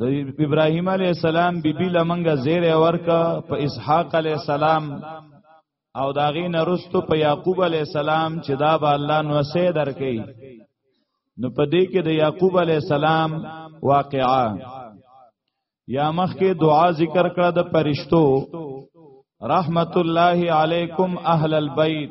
د ابراهيم عليه السلام بيبي لمنګه زیره ورکا په اسحاق عليه السلام او داغي نرستو په يعقوب عليه السلام چې دا به الله نو سي درکې نو په دې کې د يعقوب عليه السلام واقعا یا مخ کې دعا ذکر کړه د پرشتو رحمت الله علیکم اهل البيت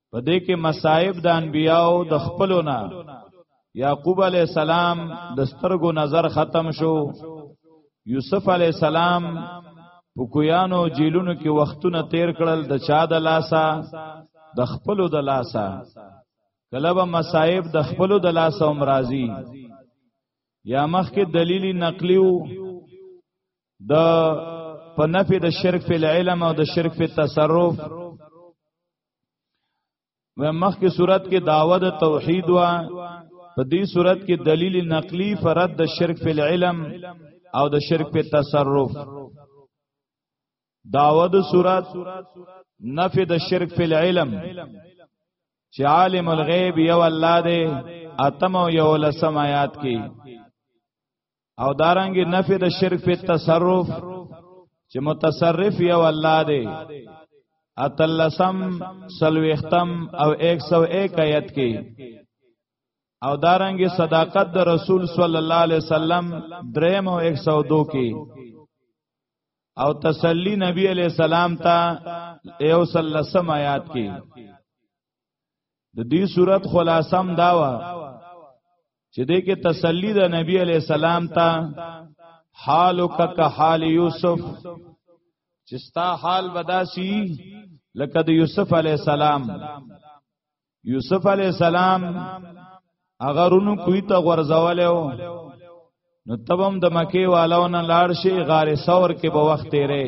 په دې کې مصائب د انبیاو د خپلو نه یعقوب علی السلام د سترګو نظر ختم شو یوسف علی السلام په کویانو جیلونو کې وختونه تیر کړل د چا د لاسا د خپلو د لاسا کله به مصائب د خپلو د لاسا هم راځي یا مخکې دلیلی نقلیو د په نفي د شرک په علم او د شرک په تصرف و مخکې صورت کې داوه د توحید وا په دې صورت کې دلیل نقلی فرد د شرک په علم او د شرک په تصرف داوه د صورت نفی د شرک په علم چې عالم الغیب یو الله دی اتم او یو لسم آیات کې او دارنګ نفی د شرک په تصرف چې متصرف یو الله دی اتلسم سلوختم او 101 آیت کې او دارنګ صداقت د رسول صلی الله علیه وسلم دریم او 102 کې او تسلی نبی علیہ السلام ته یو سلسم آیات کې د دې صورت خلاصم داوا چې دې کې تسلی د نبی علی سلام ته حالک که حال یوسف چې ستا حال بداسي لکه د یوسف علی سلام یوسف علی سلام اگر اونو کوی ته غرزولیو نو تبم د مکی والو نه لاړ شي غار ثور کې به وخت تیرې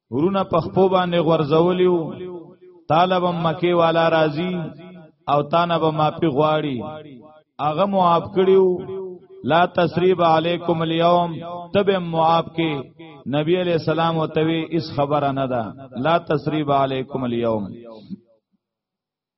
ورونه په خپو باندې غورځولیو طالب مکه والا راضی او تانه به ماپی غواړي هغه معاف کړیو لا تسریب علیکم اليوم تب معاف کې نبی علیہ السلام او توی اس خبره نه ده لا تسریب علیکم اليوم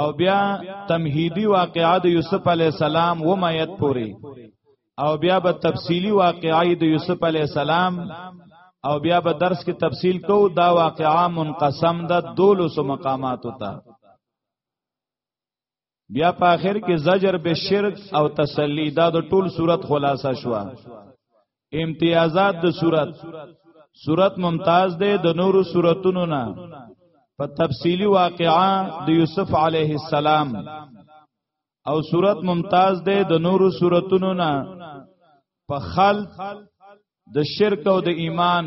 او بیا تمهیدی واقعا د یوسف علی السلام و مایت پوری او بیا به تفصیلی واقعای د یوسف علی السلام او بیا به درس کې تفصیل کو دا واقعا منقسم ده دولس مقامات ته بیا په اخر کې زجر به شرک او تسلی دا د ټول صورت خلاصه شوه امتیازات د صورت صورت ممتاز ده د نورو صورتونو نه په تفصیلی واقعا د یوسف علیه السلام او صورت ممتاز ده د نورو صورتونو نه په خلق د شرک او د ایمان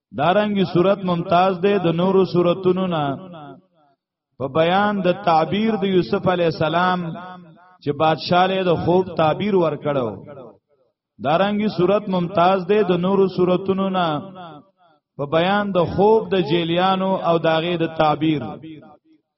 دارنګي صورت ممتاز ده د نورو صورتونو نه په بیان د تعبیر د یوسف علی السلام چې بادشاہ له د خوب تعبیر ورکړو دارنګي صورت ممتاز ده د نورو صورتونو نه په بیان د خوب د جیلیانو او داغه د تعبیر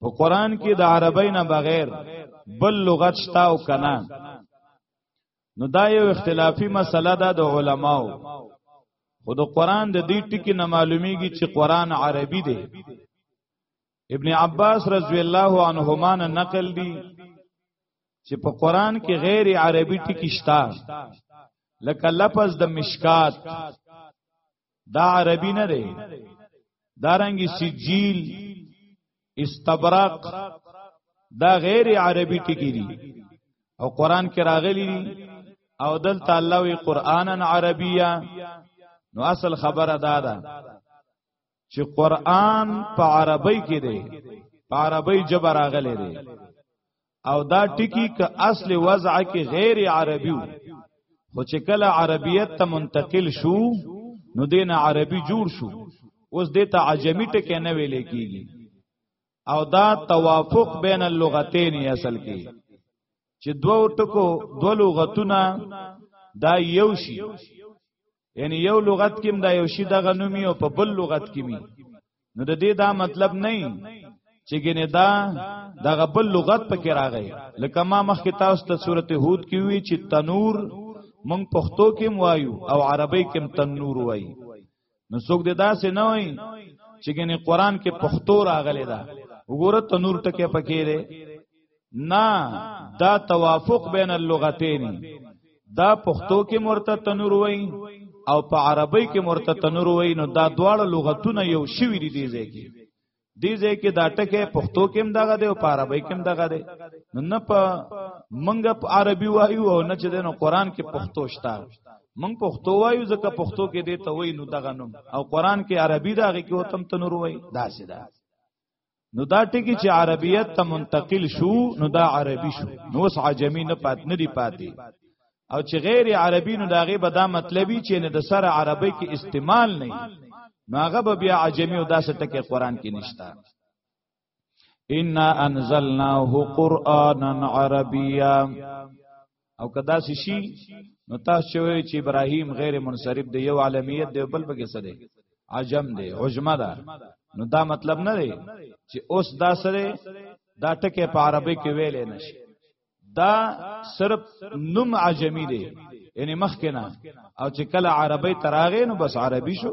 په قران کې د عربی نه بغیر بل لغت شته او کنه نو دا یو اختلافي مسله ده د علماو خو د قران د دې ټکی نه معلومیږي چې قران عربي دی ابن عباس رضی الله عنهما نه نقل دی چې په قران کې غیر عربي ټکی شته لکه لفظ د مشکات دا عربی نه دی دارنګي سجیل استبرق دا غیر عربی ټکی دي او قران کې راغلي دي او دلته الله وی قرانن عربیه نو اصل خبره دا ده چې قران په عربی کې دی په عربی جبر راغلی دی او دا ټکی که اصل وضع کې غیر عربي خو چې کله عربیت ته منتقل شو نو دین عربي جوړ شو اوس دې ته عجمی ټکی نه ویل کېږي او دا توافق بین اللغتین اصل کې چې دوو ټکو دوه لغتونه دا یو شي یعنی یو لغت کې دا یو شی دغه نومي او په بل لغت کې می نو د دې دا مطلب نه چې ګنې دا دغه بل لغت پکې راغی لکه ما مخکې تاسو ته سورته هود کې وی چې تنور مونږ پښتو کې وایو او عربی کې تنور وایي نو څوک دې داسې نه وایي چې ګنې قران کې پښتو راغلی دا وګوره تنور ټکه پکې دی نه دا توافق بین اللغتین دا پښتو کې مرته تنور وای او په عربی کې مرته تنور وای نو دا دواړه لغتونه یو شوی دي دی ځکه دی ځکه دا ټکه پښتو کې هم دغه دی او په عربی کې هم دغه دی نو نه په منګه په عربي وایو او نه چې د قرآن کې پښتو شته منګ پښتو وایو ځکه پښتو کې دی ته وای نو دغه نوم او قرآن کې عربي دغه کې وتم تنور وای دا سیده نو دا ټکی چې عربیت ته منتقل شو نو دا عربي شو نو اوس عجمی نه پات نه دی پاتې او چې غیر عربي نو داغه به دا مطلبي چې نه د سره عربي کې استعمال نه نو هغه به بیا عجمی او داسې ټکی قران کې نشتا ان انزلناه قرانا عربیا او کدا شي نو تاسو چوي چې ابراهيم غیر منصرف دی یو عالمیت دی بل بګه سره عجم دی عجمه ده نو دا مطلب نه دی چې اوس دا سره دا ټکه په عربي کې ویل نه شي دا صرف نوم عجمی دی یعنی مخکنه او چې کله عربی تراغې نو بس عربي شو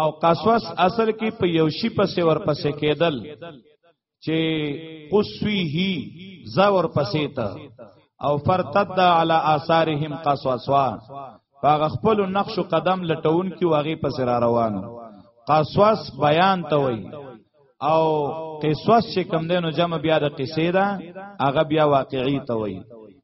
او قصوص اصل کې په یو شی پسې ورپسې کېدل چې قصویه زا ورپسې ته او فرتد علی آثارهم قصوصوا هغه خپل نقش قدم لټون کې واغې پسې را روانو قصوص بیان ته وای او قصوص چې کم دینو جمع بیا د قصې ده هغه بیا واقعي ته وای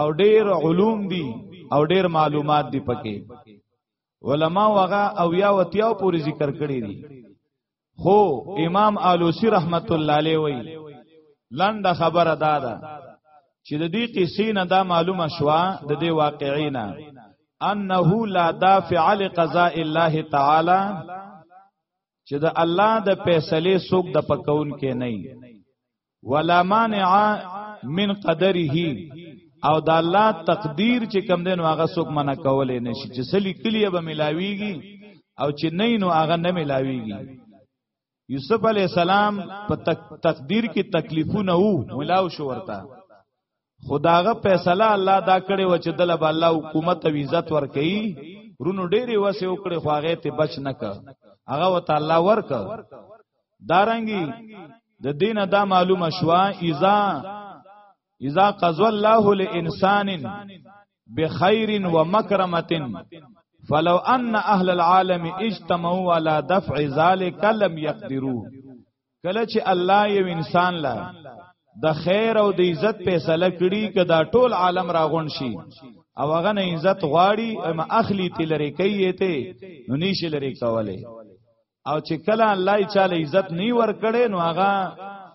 او ډیر علوم دي او ډیر معلومات دي پکې علما وغه او یا وتیاو پوری ذکر کړی دي خو امام علوسی رحمت الله علیه وی لنډه خبره دادا چې د دې قصې نه دا معلومه شوه د دې واقعینا انه لا دافع لقضاء الله تعالی چې د الله د فیصله سوق د پکون کې نه ولا مانع من قدره او د الله تقدیر چې کم دین هغه څوک منع کولای نشي چې سلی کلیه به ملاویږي او چې نه نو هغه نه ملاویږي یوسف علی السلام په تقدیر کې تکلیفونه وو ملاو شو ورته خداغه فیصله الله دا کړي و چې دله به الله حکومت او عزت ورکړي رونو ډېری وسه وکړي خو هغه ته بچ نه ک هغه وته الله ورک دارنګي د دا دینه دا معلومه شوا اذا اذا قضى الله لانسان بخير ومكرمه فلو ان اهل العالم اجتمعوا على دفع ذلك لم يقدروا کله چې الله یو انسان لا د خیر او د عزت فیصله کړي کدا ټول عالم راغون شي او هغه نه عزت غواړي او ما اخلي تلری کوي ته نو نشي لري کوله او چې کله الله یې چاله عزت نه ور کړي نو هغه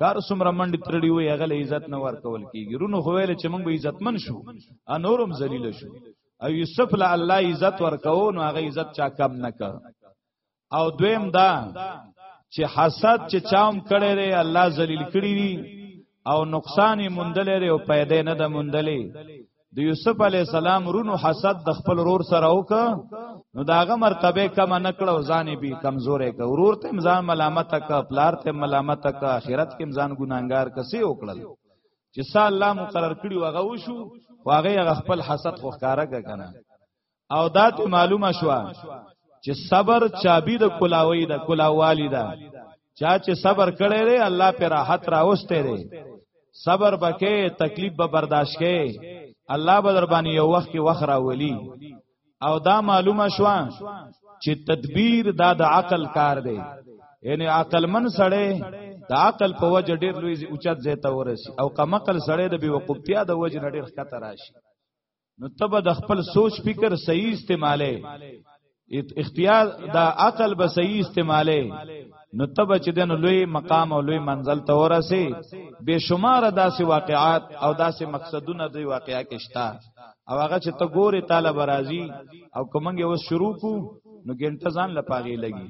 کار سمره منډ ترړي وي هغه عزت نه ور کول کیږي رونو خو ویل چې موږ به عزتمن شو انورم ذلیل شو او یوسف له الله عزت ورکاو نو هغه عزت چا کم نه کړ او دویم دا چې حسد چې چاوم کړي لري الله ذلیل کړی دي او نقصان یې مندل لري او پیدا نه ده مندلې د یوسف علی السلام رونو حسد د خپل رور سره وک نو داغه مرتبه کم نه کړو ځانې به کمزورې ک ورور ته ځان ملامت ک پلار ته ملامت ک اخرت کې ځان ګناګار کسي وکړل چې سال الله مقرر کړی وغه وشو واغه خپل حسد خو ښکارا کنه او دا ته معلومه شو چې صبر چابي د کلاوي د کلاوالي ده چا چې صبر کړی دی الله پر راحت راوسته دی صبر بکې تکلیف به برداشت کې الله به در باندې یو وخت کې وخت راولي او دا معلومه شو چې تدبیر دا د عقل کار دی یعنی عقل من سړی د عقل په وجه ډیر لوی اوچت زیته ورسی او کمقل سړی د بیوقوفتیا د وجه ډیر خطر راشي نو تبه د خپل سوچ فکر صحیح استعماله اختیار دا عقل به صحیح استعماله نو تبه چې دنو لوی مقام او لوی منزل ته ورسه به شمار داسې واقعات او داسې مقصدونه دی واقعیا کې شتا او هغه چې ته ګوره تعالی برازي او کومنګ اوس شروع کو نو ګنټه ځان لپاره لګي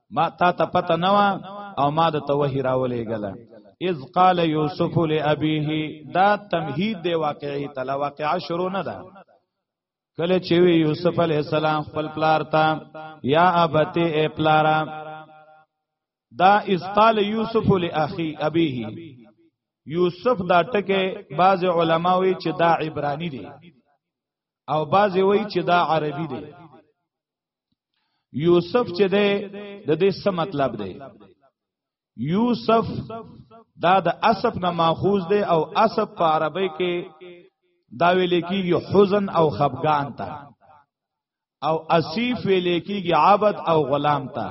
ما تا ته پته نه وا او ما د توهی راولې غلا اذ قال یوسف لابیه دا تمهید دی واقعی تلا واقعا شروع نه ده کله چې وی یوسف علی السلام خپل پلار ته یا ابته ای پلارا دا اذ قال یوسف لاخی ابیه یوسف دا ټکه بعض علما وی چې دا عبرانی دی او بعض وی چې دا عربی دی یوسف چې ده د دې څه مطلب دی یوسف دا د اسف نه ماخوذ دی او اسف په عربی کې دا ویل کېږي حزن او خفقان ته او اسیف ویل کېږي عبد او غلام ته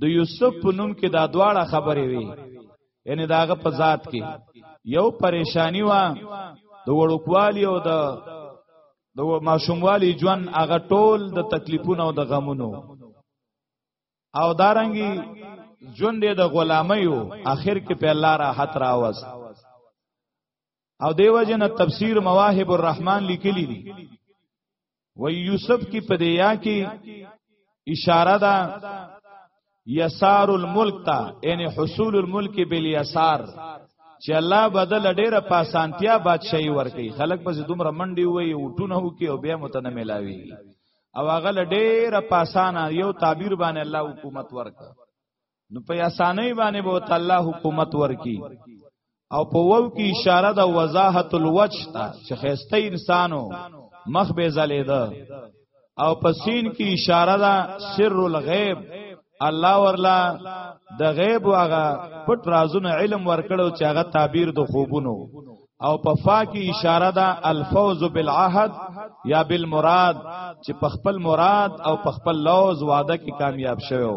د یوسف په نوم کې دا دواړه خبرې وي یعنی داغه په ذات کې یو پریشانی و د وړوکوالی او د د ماشوموالي ژوند هغه ټول د تکلیفونو او د غمونو او دارنګي ژوند د غلامایو اخر کې په الله راحت راوس او دیو جن تفسیر مواهب الرحمن لیکلی دي و یوسف کی پدیا کی اشاره ده یسار الملک تا یعنی حصول الملک بالیسار چې الله بدل ډیره پاسانتیا بادشاہي ورکي خلک پس دومره منډي وي او ټونه وکي او بیا متنه ملاوي او هغه ډیره پاسانه یو تعبیر باندې الله حکومت ورک نو په اسانۍ باندې به تعالی حکومت ورکي او په وو کې اشاره د وضاحت الوجه ته چې خسته انسانو مخ به زلیده او په سین کې اشاره ده سر الغیب الله ورلا د غیب واغه پټ رازونه علم ورکړو چې هغه تعبیر د خوبونو او په فا کې اشاره ده الفوز بالعهد یا بالمراد چې په خپل مراد او په خپل لوز وعده کې کامیاب شوو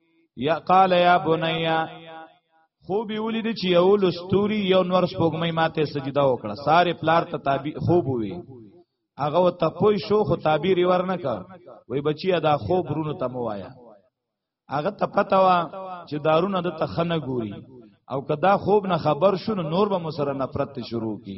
یا قال یا بنیا خوب ولید چې یو لستوري یو نور سپوږمۍ ماته سجده وکړه ساره پلار ته تابع خوب وی هغه ته پوي شو خو تعبیر ورنه کا وای بچیا دا خوب رونو ته موایا هغه ته پتا وا چې دارونه د تخنه ګوري او کدا خوب نه خبر شون نور به مسره نفرت شروع کی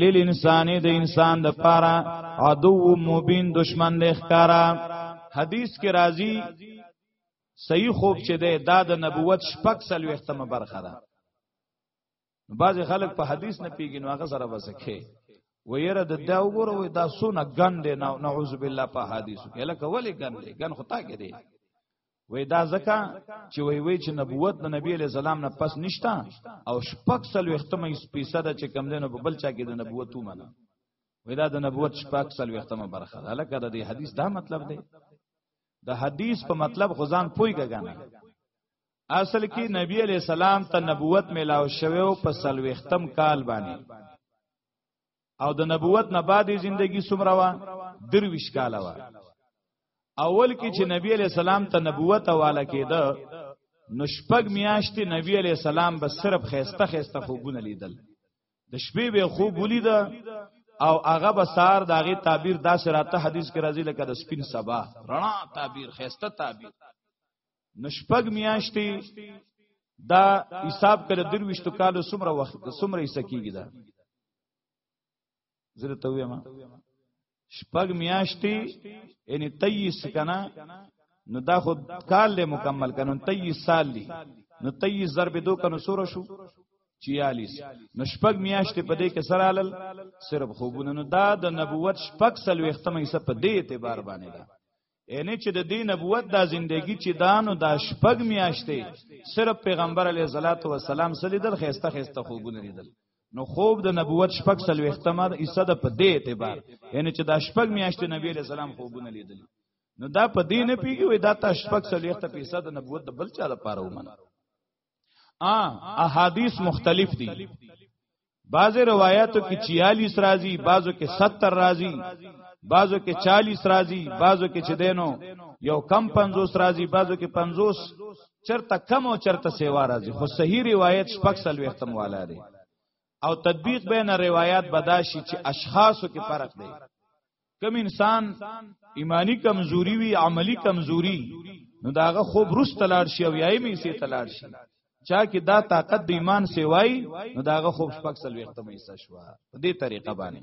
لیل انسانی د انسان د پاره عدو مبین دشمن د ښکارا حدیث کې راځي صحیح خوب چې ده دا د نبوت شپږ سلوختمه برخه ده بعض خلک په حدیث نه پیګین واغه سره وسکه ویره د دا وګوره وې دا سونه ګندې نعوذ بالله په حدیثو کې لکه ولې ګندې ګن خطا کې دی وې دا ځکه چې وې وې چې نبوت د نبی علی سلام نه پس نشتا او شپږ سل وختمه سپیسه ده چې کم دینو په بل چا کې د نبوت ومنه وې دا د نبوت شپږ سل وختمه برخه ده لکه د دې حدیث دا مطلب دی د حدیث په مطلب خدان پوي کګانه اصل کې نبی علی السلام ته نبوت ملاو شوه او په سلوختم کال باندې او د نبوت نه بعدې ژوندۍ څومره وا درویش کال وا اول کې چې نبی علی سلام ته نبوت حواله کېده نو شپږ میاشتې نبی علی سلام به صرف خيسته خيسته خوبونه لیدل د شپې به خوب ولید او هغه به سار داغه تعبیر داسې راته حدیث کې راځي لکه د سپین سبا رڼا تعبیر خيسته تعبیر نشپګ میاشتې دا حساب کړه درويشتو کالو سمره وخت سمره یې سکیږي دا زره ته ویما شپږ میاشتې یعنی 23 کنا نو دا خود کال له مکمل کنو 23 سال دی نو 23 ضرب 2 کنو سور شو 46 نو شپږ میاشتې په دې کې سره علل صرف خوبونه نو دا د نبوت شپږ سلوي ختمه یې په دې اعتبار باندې ده یعنی چې د دین نبوت دا زندگی چې دانو دا شپږ میاشتې صرف پیغمبر علی صلوات و سلام سلی دل خيسته خيسته خوبونه لیدل نو خوب د نبوت شپږ سل وختمه د عیسی د په دې اعتبار یعنی چې دا شپږ میاشتې نبی علی سلام خوبونه لیدل نو دا په دې نه پیږي وای دا تا شپږ سل وخت په عیسی د نبوت د بل چا لپاره ومنه ا احادیث مختلف دي بعض روایتو کې 46 راځي بعضو کې 70 راځي بعضو کې 40 راځي بعضو کې چې دینو یو کم 50 راځي بعضو کې 50 چرته کم او چرته سیوا راځي خو صحیح روایت شپږ سلوي ختم والا دی او تطبیق بین روایت بداشي چې اشخاصو کې فرق دی کم انسان ایمانی کمزوري وي عملی کمزوري نو داغه خوب روس تلاړ شي او یای می سي تلاړ شي چا کې دا طاقت د ایمان سیوای نو داغه خوب شپږ سل وخت مې حصہ شو په دې طریقه باندې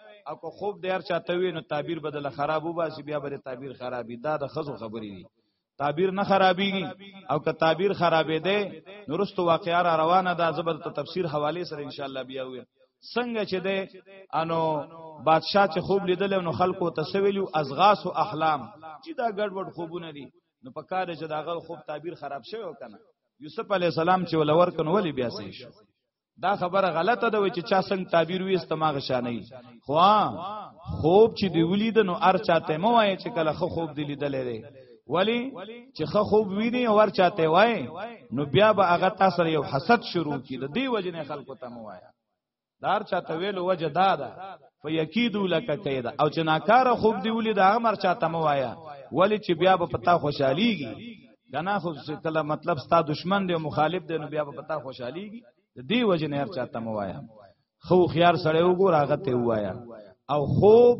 او که خوب د هر چاته وي نو تعبیر بدل خراب وباسي بیا به تعبیر خرابي دا د خزو خبرې دي تعبیر نه خرابيږي او که تعبیر خرابې ده نورستو واقعا را روانه ده زبر ته تفسیر حواله سره ان شاء الله بیا وي څنګه چې ده انو بادشاہ چې خوب لیدل نو خلکو تسویلو ازغاس او احلام چې دا ګډوډ خوبونه دي نو په کار چې دا غل خوب تعبیر خراب شوی وکنه یوسف علی السلام چې ولور کنه ولی بیا سې شو دا خبره غلطه ده چې چا څنګه تعبیر وي استماغ شانه خو خوب چې دی ولید نو ار چاته مو وای چې کله خو خوب دی لیدلې دی ولی چې خو خوب ویني او ور چاته وای نو بیا به هغه تاسو یو حسد شروع کی د دې وجنه خلکو ته مو وای دار چاته ویلو وجه دا ده فیکیدو لک کیدا او چې ناکاره خوب دی ولید هغه مر چاته مو وای ولی چې بیا به پتا خوشحاليږي دنا خو کله مطلب ستا دشمن دی او مخالف دی نو بیا به پتا خوشحاليږي د دې وجه نه هر چاته مو وایا خو خيار سره وګور هغه ته وایا او خوب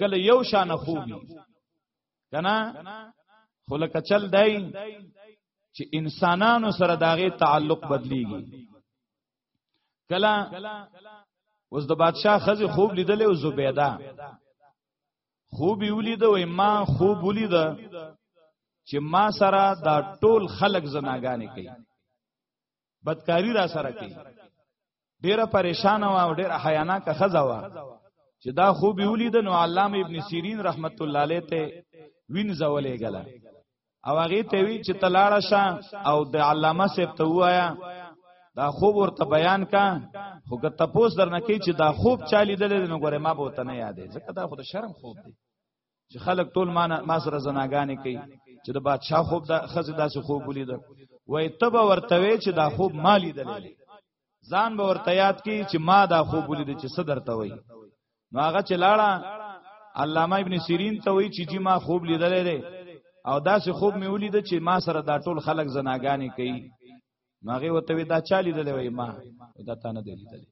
کله یو شان خوبي کنه خو لکه چل دی چې انسانانو سره داغه تعلق بدليږي کله اوس د بادشاه خزه خوب لیدلې او زبیده خوب ولید وای ما خوب ولید چې ما سره دا ټول خلق زناګانې کوي بدکاری را سره کوي ډیره پریشان و او ډیره حیانا کا خزا و چې دا خوب ولید نو علامه ابن سیرین رحمت الله علیه ته وین زولې غلا او هغه ته وی چې تلاړه شه او د علامه صاحب ته وایا دا خوب ورته بیان کا خو که تپوس درنه کی چې دا خوب چالي دل نو ګوره ما به ته نه یادې ځکه دا خو د شرم خوب دی چې خلک ټول ما ما سره زناګانې کوي چې د بادشاه خوب دا خزه داسې خوب ولید وای تبه ورته وی چې دا خوب مالی دل ځان به ورته یاد کی چې ما دا خوب ولید چې صدر ته وای نو هغه چې لاړه علامه ابن سیرین ته وای چې جی ما خوب لیدلې ده او داسې خوب مې ولید چې ما سره دا ټول خلک زناګانی کوي ماغه وته دا چا لیدلې وای ما دا تا نه دی لیدلې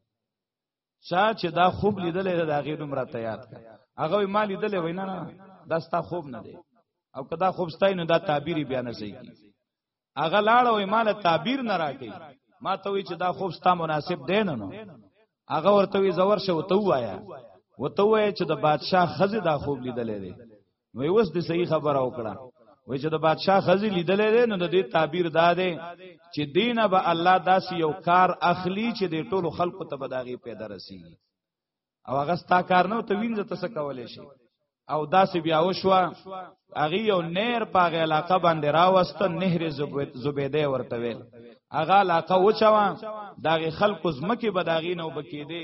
چا چې دا خوب لیدلې دا غي نمبر ته یاد کړ هغه ما لیدلې وینا نه دا ستا خوب نه دی او کدا خوب ستای نو دا تعبیری بیا نه صحیح کی هغه لاړ وې مال تعبیر نه راکې ما ته وی چې دا خوب ستا مناسب دی نه نو هغه ورته وی زور شو ته وایا وته وای چې د بادشاه خزه دا خوب لیدلې دی نو اوس د صحیح خبره وکړه وای چې د بادشاه خزي لیدلې ده نو د دې تعبیر دا ده چې دینه به الله داسې یو کار اخلي چې د ټولو خلکو ته به داغي پیدا رسیږي او هغه ستا کار نه ته وینځه تاسو کولای شي او داسې بیا وشوه هغه یو نهر پاغه علاقه باندې راوست نهر زبیده ورته ویل هغه علاقه وچوا داغه خلکو زمکه بداغینه وبکیده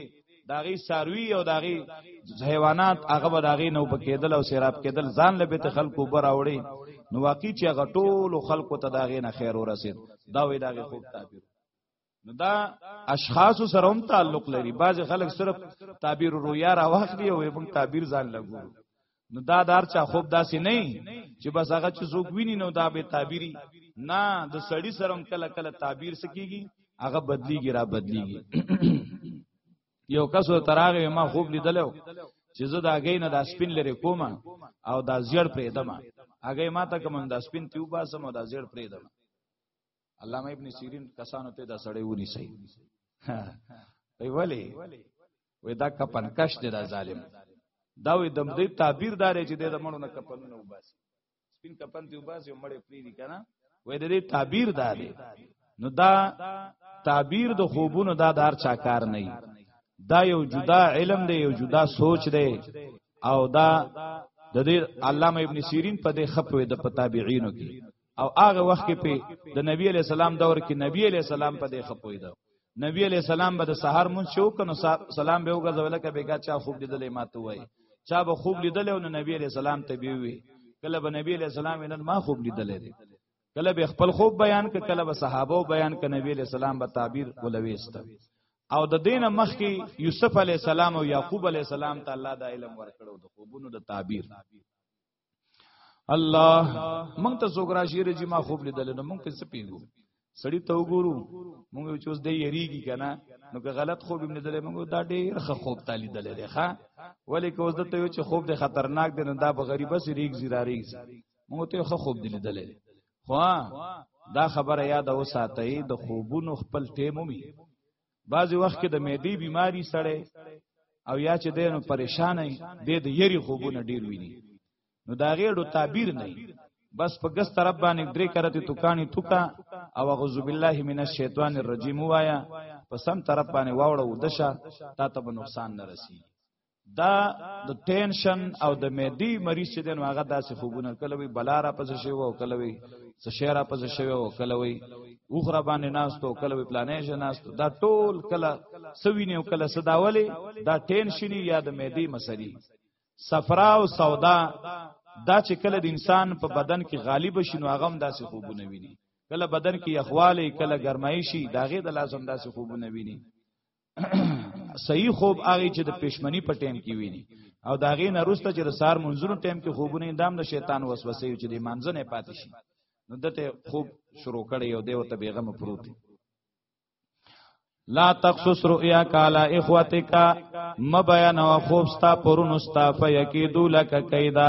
داغي ساروی او داغي حیوانات هغه به داغي نو پکېدل او سیراب کېدل ځان له بیت خلکو بر اوړي نو واقعي چې هغه ټول خلکو ته داغي نه خیر ورسید دا وی داغي خوب تعبیر نو دا اشخاص سره هم تعلق لري بعض خلک صرف تعبیر رؤیا را واخلي او موږ تعبیر ځان لګو نو دا دار چا خوب داسې نه چې بس هغه چې زوګ ویني نو دا به تعبیری نه د سړی سرم کله کله تعبیر سکیږي هغه بدلیږي را بدلیږي یو کس تراغه ما خوب لیدلو چې زه دا غي نه دا سپین لري کوم او دا زیړ پرې دمه هغه ما ته کوم دا سپین تیو باسم او دا زیړ پرې دمه علامه ابن سیرین کسانو ته دا سړی ونی سي وی ولی وی دا کپن کش دی دا ظالم دا وی دم دې تعبیر دار چې د مړو نه کپن نه وباسي سپین کپن ته وباسي مړې پری دي کنه وی د دې تعبیر دار نو دا تعبیر د خوبونو دا دار چا کار نه دا یو جدا علم دی یو جدا سوچ دی او دا د دې علامه ابن سیرین په دې خپوي د پتابعینو کې او هغه وخت کې په د نبی علی سلام دور کې نبی علی سلام په دې خپوي ده نبی علی سلام به د سحر مون شو کنو سلام به وګرځول کې بیګا چا خوب لیدلې ماته وای چا به خوب لیدلې او نبی علی سلام ته بي وي کله به نبی علی سلام نن ما خوب لیدلې دي کله به خپل خوب بیان ک کله به صحابه بیان ک نبی علی سلام به تعبیر ولويست او د دین مخ کې یوسف علی السلام او یعقوب علی السلام ته الله د علم ورکړو د خوبونو د تعبیر الله مونږ ته څوک راشي رجی ما خوب لیدل نو مونږ په څه پیګو سړی ته وګورو مونږ چې اوس دی یریږي کنه نو که غلط خوب هم لیدل مونږ دا ډیر ښه خوب ته لیدل دی ښا ولی که اوس دته یو چې خوب دی خطرناک دی نو دا به غریبه سي ریګ زیرا ریګ مونږ ته ښه خوب دی لیدل دی خو دا خبره یاد اوساتئ د خوبونو خپل ټیمو می بعضی وخت کې د معدې بیماری سړی او یا چې دینو پریشان دی د دې یری خوبونه ډیر ویني نو دا غیړو تعبیر نه بس په ګس طرف باندې درې کرته توکانی توکا او اعوذ بالله من الشیطان الرجیم وایا په سم طرف باندې واوړو دشه تا ته نقصان نه رسی دا د ټینشن او د مېدی مریض چې دین هغه داسې خوبونه کله وی بلاره پس شي وو کله وی سشهره پس شي وو کله وی اوخره باندې ناستو کله وی پلانې شه ناستو دا ټول کله سوینه او کله صداولې دا ټینشن یا د مېدی مسری صفرا او سودا دا چې کله د انسان په بدن کې غالب شینو هغه هم داسې خوبونه ویني کله بدن کې یخواله کله ګرمایشي داغه د لازم داسې خوبونه ویني صحیح خوب هغه چې د پښمنی په ټیم کې ویني او دا غي نه روسته چې د سار منځونو ټیم کې خوبونه اندام د شیطان وسوسه چې د مانځنه پاتې شي نو دته خوب شروع کړي او دیو ته بیغم پروت لا تقصص رؤیا کالا اخواتک مبیان و خوب ستا پرونستا فیکیدو لک کیدا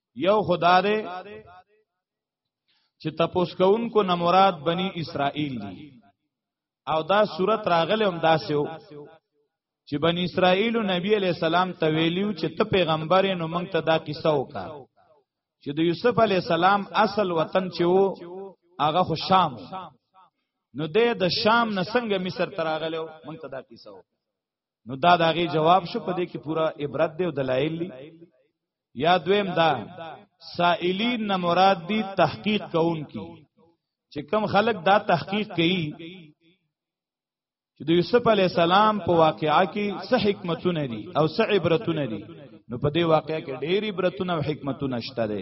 یو خدا دې چې تپوس کوونکو نه مراد بنی اسرائیل دي او دا صورت راغلی هم داسې و چې بنی اسرائیل نبی علی السلام ته ویلیو چې ته پیغمبر نو موږ ته دا قصه وکا چې د یوسف علی السلام اصل وطن چې وو هغه خو شام نو د د شام نه څنګه مصر تراغلو موږ ته دا قصه وکا نو دا داغي جواب شو په دې کې پورا عبرت دی او دلایل دی یا دویم دا سائلین نه مراد دی تحقیق کون کی چې کم خلک دا تحقیق کوي چې د یوسف علی السلام په واقعا کې څه حکمتونه دي او څه عبرتونه دي نو په دې واقعا کې ډېری عبرتونه او حکمتونه شته دي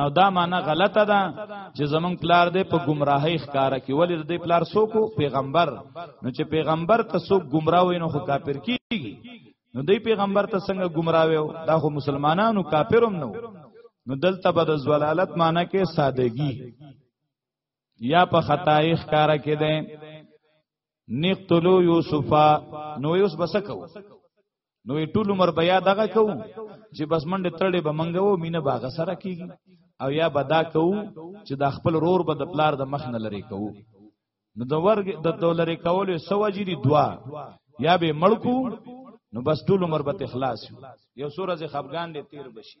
او دا معنا غلطه ده چې زمونږ پلار دې په گمراهۍ ښکارا کې ولې دې پلار څوک پیغمبر نو چې پیغمبر ته څوک گمراه وي نو خو کافر کیږي نو دې پیغمبر ته څنګه گمراه وي دا خو مسلمانانو کافروم نو نو دلته به د زلالت معنا کې سادگی یا په خدای ښکارا کې ده نقتلو یوسف نو یوس بسکو نو ټول عمر بیا دغه کو چې بس منډه تړلې به منګو مینه باغ سره کیږي او یا بدا کو چې د خپل رور به د پلار د مخ نه لري کو نو د ورګ د دولري کولو سوجي دي دوا یا به مړکو نو بس ټول عمر به اخلاص یو سورہ خفغان دې تیر بشي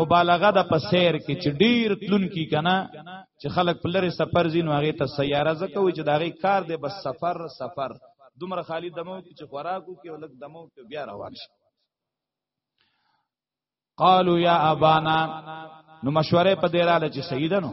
مبالغه د پسیر کې چې ډیر تلون کی کنه چې خلک په لری سفر زین واغې ته سیاره زکه وي چې داغه کار دی بس سفر سفر دومره خالی دمو کې چې خوراکو کې ولک دمو کې بیا روان شي قالو یا ابانا نو مشوره په دې رااله چې سیدنو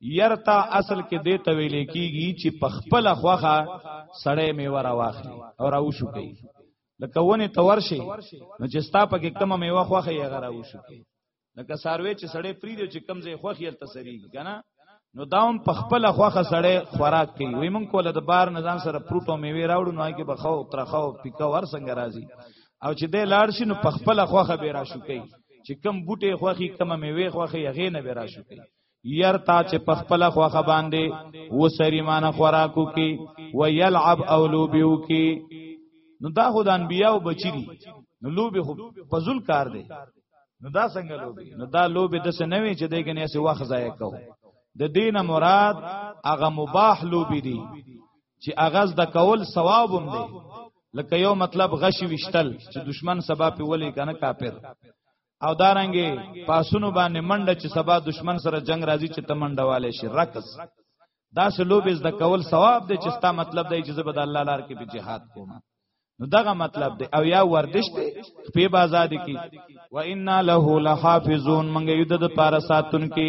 يرتا اصل کې دې ته ویل کېږي چې په خپل خوخه سړې میوه راواخلي او راوشو کوي لکه ونه تورشي نو چې ستا په کې کومه میوه خوخه یې راوشو کوي لکه ساروي چې سړې پریدي چې کم ځای خوخه یې تسریږي کنه نو داوم په خپل خوخه سړې خوراک کوي وای مونږ کوله د بار نظام سره فروټ او میوه راوړو نو کې بخو ترخو پیکا ور څنګه راځي او چې دې لاړ شي نو په خپل خوخه به راشو کوي چې کم بوټي خوخي کم میوه خوخي هغه نه به راشو کوي يرتا چې په خپل خوخه باندې و سریمانه خوراکو کې و يلعب او لوبيو کې نو دا خو د انبياو بچی دي نو لوبي خو پزول کار دی نو دا څنګه لوبي نو دا لوبي د څه نوي چې دغه نه سي وخت ضایع کو د دینه مراد هغه مباح لوبي دي چې اغاز د کول ثواب هم دی لکه یو مطلب غشي وشتل چې دشمن سبا په ولي کنه کافر او دارنګي پاسونو باندې منډه چې سبا دشمن سره جنگ راځي چې تمنډه والے شي رقص دا سلوبز د کول ثواب دی چې ستا مطلب دی چې زبد الله لار کې په جهاد کوم نو دغه مطلب دی او یا وردش دی په بازار کې و انا له لحافظون منګه یود د پارا ساتون کې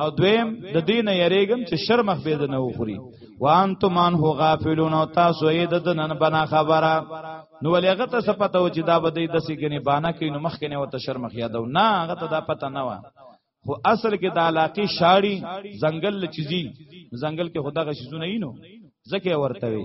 او دویم د دین یریګم چې شرمخ به نه وخوري وانتم عنه غافلون او تاسو یې د دنن بنا خبره نو ولې هغه ته سپته و چې دا به د سې غني بانه کې نو مخ کې نه وته شرمخ یادو نه هغه ته دا پته نه و خو اصل کې د علاقې شاړي ځنګل چيزي ځنګل کې خدغه شیزونه یې نو ځکه ورته وي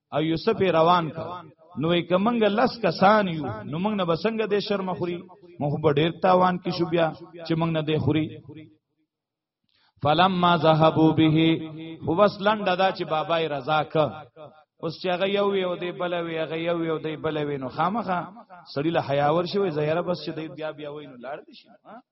او یوسف روان کړ نو کمنګ لس کسان یو نو موږ نه بسنګ د شرم خوري موږ په ډیر تاوان کې شو بیا چې موږ نه دی خوري فلما ذهبوا به هو بس لند دا چې بابای رضا ک اوس چې هغه یو یو دی بل وی هغه یو یو دی بل وی نو خامخه سړی له حیاور شوی زهره بس چې دی بیا بیا وای نو لاړ دي شي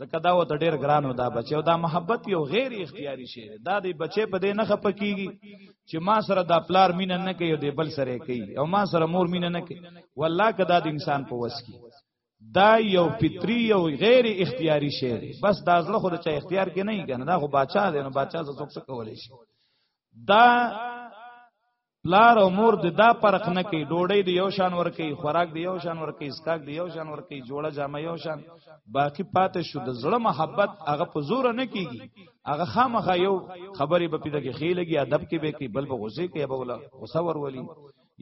ځکه دا وته ډیر ګرانو دا بچي او دا محبت یو غیر اختیاري شی دا دی بچي په دې نه خپکیږي چې ما سره دا پلار مینه نه کوي دی بل سره کوي او ما سره مور مینه نه کوي والله کدا د انسان په وس کې دا یو فطری یو غیر اختیاري شی دی بس دا زړه خو د چا اختیار کې نه کنه دا خو بچا دی نو بچا څه څوک څه کولای شي دا پلار او مور د دا پرخ نه کوي ډوډۍ دی یو شان ور کوي خوراک دی یو شان ور کوي اسکاک دی یو شان ور کوي جوړه جامه یو شان باقی پاتې شو د زړه محبت هغه په زور نه کیږي هغه خامخا یو خبرې به پیدا کې خېلګي ادب کې به کې بل به غوسه کې به ولا غوسه ور ولي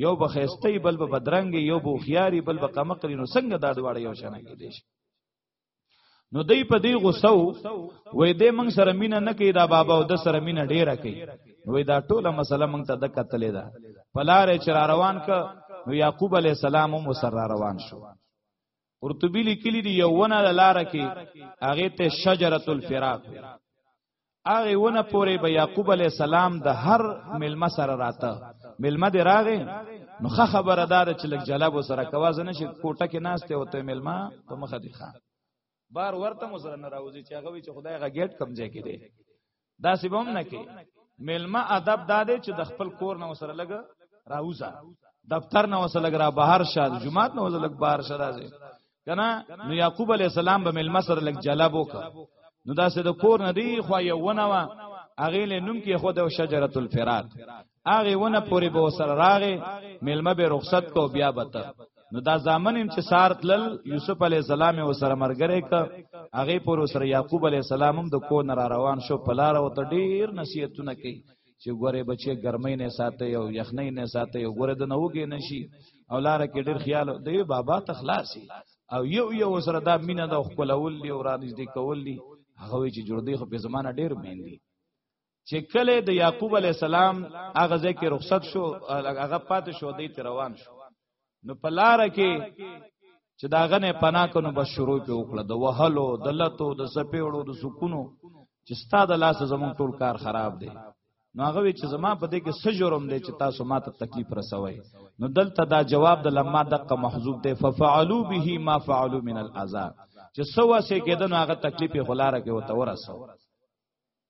یو به خېستې بل به بدرنګ یو به خياري بل به کمقري نو څنګه دا دواړه یو شان کې دي نو دی په دی غوسه وې دې موږ سره مینه نه کوي دا بابا او د سره مینه ډیره کوي نو دا ټوله مسله موږ ته د قتلې ده پلار چر روان ک نو یعقوب علی السلام هم سر روان شو قرطبی لیکلی دی یو ونه لار کې هغه ته شجره الفراق هغه ونه پورې به یعقوب علی السلام د هر ملما سره راته ملما دی راغې نو خه خبره دار چې لګ جلاب سره کواز نه شي کوټه کې ناشته او ته ملما په مخ دی ښا بار ورته مو سره نه راوځي چې هغه وی چې خدای غا گیټ کم ځای کې دی دا سی بم نه کې ملما ادب دادې چې د خپل کور نه سره لګ راوځه دفتر نه وسره لګ را بهر شه جمعات نه وسره لګ بهر شه راځي کنه نو یعقوب علی السلام به مل مصر لګ جلب وک نو دا سه د کور نه دی خو یو ونه وا اغه له نوم کې خو د شجره الفرات اغه ونه پوری به سره راغې ملمه به رخصت کو بیا بته نو دا زامنم چې سار تلل یوسف علی السلام او سره مرګره ک اغه پور سره یعقوب علی السلام د کو نه را روان شو پلار او ته ډیر نصیحتونه کوي چې ګوره بچي ګرمۍ نه ساتي او یخنۍ نه ساتي او ګوره د نوګې نشي او لار کې ډیر خیال دی بابا تخلاصي او یو یو سره دا مینه د خپلول دی او رانیز دی کول دی هغه چې جوړ دی خو په زمانہ ډیر مهندي چې کله د یعقوب علی السلام هغه ځکه رخصت شو هغه پات شو دی روان شو نو په لار کې چې دا غنه پنا کنو بس شروع په وکړه د وهلو د لتو د سپېړو د سکونو چې ستا د لاس زمون ټول کار خراب دی نو هغه چې زما په دې کې سجرم دی چې تاسو ما ته تکلیف رسوي نو دلته دا جواب د لما دقه محذوب دی ففعلوا به ما فعلوا من العذاب چې سوا سه کېدنو هغه تکلیف خلاره کې وته ورسو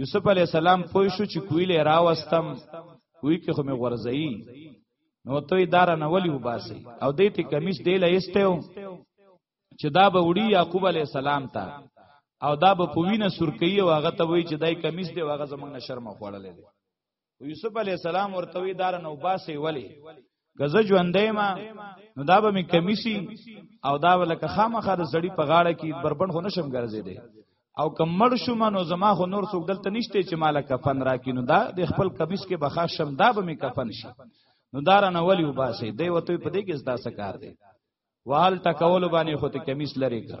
یوسف علی السلام پوه شو چې کویل راوستم کوی کې خو مې غورځي نو ته دار نه ولي وباسي او دې ته کمیس دی لایستو چې دا به وړي یعقوب علی السلام ته او دا به پوینه سرکی او هغه ته وای چې دای کمیس دی هغه زمنګ نه شرم خوړلې دی او یوسف علی السلام ورته وی دار نو باسي ولی کزه ژوندې ما نو دا به می کمیسی او دا ولکه خامخه د سړی په غاړه کې بربند خو نشم ګرځې دی او کمړ شوم نو زما خو نور څوک دلته نشته چې مال کفن راکې نو دا د خپل کمیس کې بخا شم دا به می کفن شي نو دار نه ولی وباسي دی وته په دې کې زدا سکار دی وال ټکول باندې خو ته کمیس لري کړ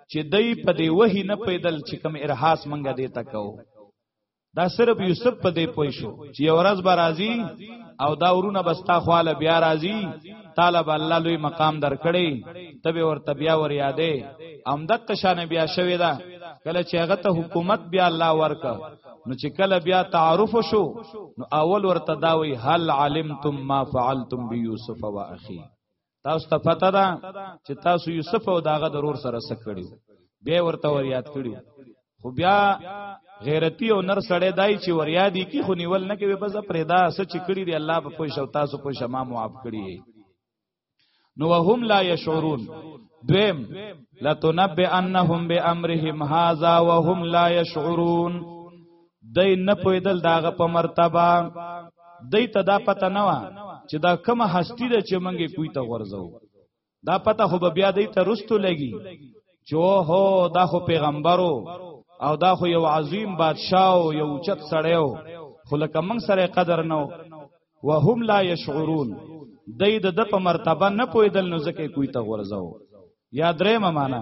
چې دای په دی وਹੀ نه پیدل چې کوم ارهاس منګه دی تکو دا صرف یوسف په دی پوي شو چې ورځ به راځي او دا ورونه بستا خواله بیا راځي طالب الله لوی مقام درکړي تبه ورته بیا ور یادې امدق شان بیا شوی دا کله چې هغه ته حکومت بیا الله ورک نو چې کله بیا تعارف شو نو اول ورته داوي هل علمتم ما فعلتم بيوسف واخي تاسو ته پته ده چې تاسو یوسف او داغه ضرور سره سکړیو بیا ورته ور یاد کړیو خو بیا غیرتی او نر سړی دای چې ور یادی کی خو نیول نه کوي بس پردا سچ کړی دی الله په پوښ او تاسو په شما معاف کړی نو وهم لا یشعرون دویم لتنبئنهم بامرهم هذا وهم لا یشعرون دی نه پویدل داغه په مرتبه دی ته دا پته نه و چې دا کومه هستی ده چې منګه کوی ته غورځو دا پته خو بیا دی ته رستو لګي چې هو دا خو پیغمبرو او دا خو یو عظیم بادشاه او یو چت سړیو خو لکه موږ سره قدر نو وهم لا یشعرون دای د د په مرتبه نه پویدل نو زکه کوی ته غورځو یا درېمه معنا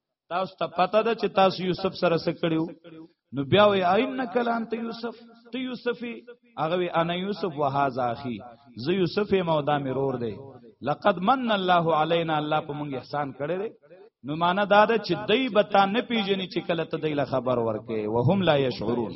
تاسو ته پته ده چې تاسو یوسف سره څه کړیو نو بیا وی ایم نه کله انت یوسف ته یوسفی هغه وی انا یوسف وهذا اخی زه یوسف ما دا مرور دی لقد من الله علینا الله په موږ احسان کړی دی نو معنا دا ده چې دای بتا نه پیژني چې کله ته دای له خبر ورکې وهم لا یشعرون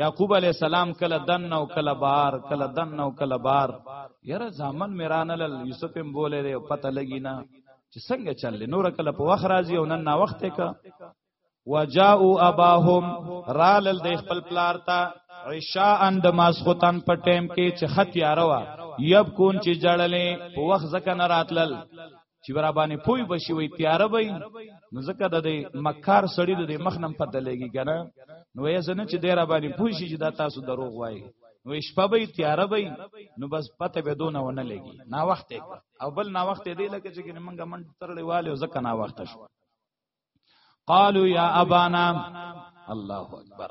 یعقوب علی السلام کله دن نو کله بار کله دن نو کله بار یره ځامن میرانل یوسف هم بوله دی پته لګی نه چې څنګه چل نور کله په وخت راځي او نن نا وخت کا وجاءوا اباهم رال د خپل پلار ته عشاء اند ماسختن په ټیم کې چې خط یاروا یب کون چې جړلې په وخت ځکه نه راتلل چې ورا باندې پوي بشي وي تیار وي نو ځکه د مکار سړی د مخ نم پته لګي کنه نو یې زنه چې ډیر باندې پوي شي چې دا تاسو دروغ وایي نو شپه به تیار به نو بس پته به دونه ونه لګي نا وخت او بل نا وخت دی لکه چې منګه من ترلې والي او ځکه نا وخت شو قالوا يا ابانا الله اکبر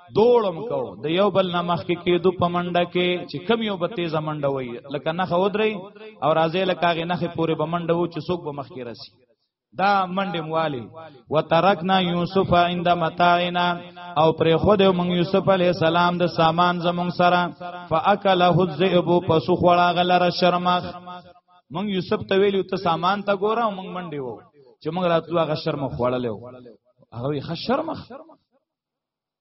دوړم کو د یو بل نه مخ کې کېدو په منډه کې چې کم یو به تیزه منډه وای لکه نه خودري او راځي لکه هغه نه پورې به منډه و چې څوک به مخ کې رسی دا منډه موالی وترکنا یوسف عند متاعنا او پر خود من یوسف علی السلام د سامان زمون سره فاکله الذئب پسو خړه غلره شرمخ من یوسف ته ویلو ته سامان ته ګوره من منډه وو چې موږ راتلو هغه شرم خوړلې هغه یې شرمخ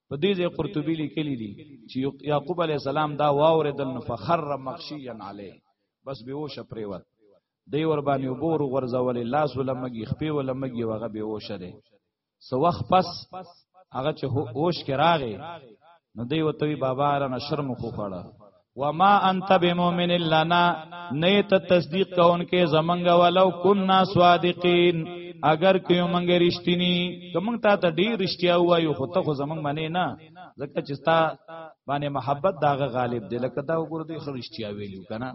په دې ځای قرطبي لیکلی دی چې یعقوب علی السلام دا واوریدل نو فخر مخشیا علی بس به وشه پریوت دی ور باندې وبور غرزول لاس ولمږي خپې ولمږي وغه به وشه دی سو وخت پس هغه چې هوش کې راغی نو دی وته بابا را نشرم خو خړه وما انت بمؤمن لنا نیت تصدیق کونکې زمنګ ولو کنا صادقین اگر کیو منګ رښتینی کوم ته ته ډیر رښتیا وایو خو ته خو زمنګ منې نه ځکه چې تا باندې محبت داغه غالب دی لکه دا وګور دی خو رښتیا ویلو کنه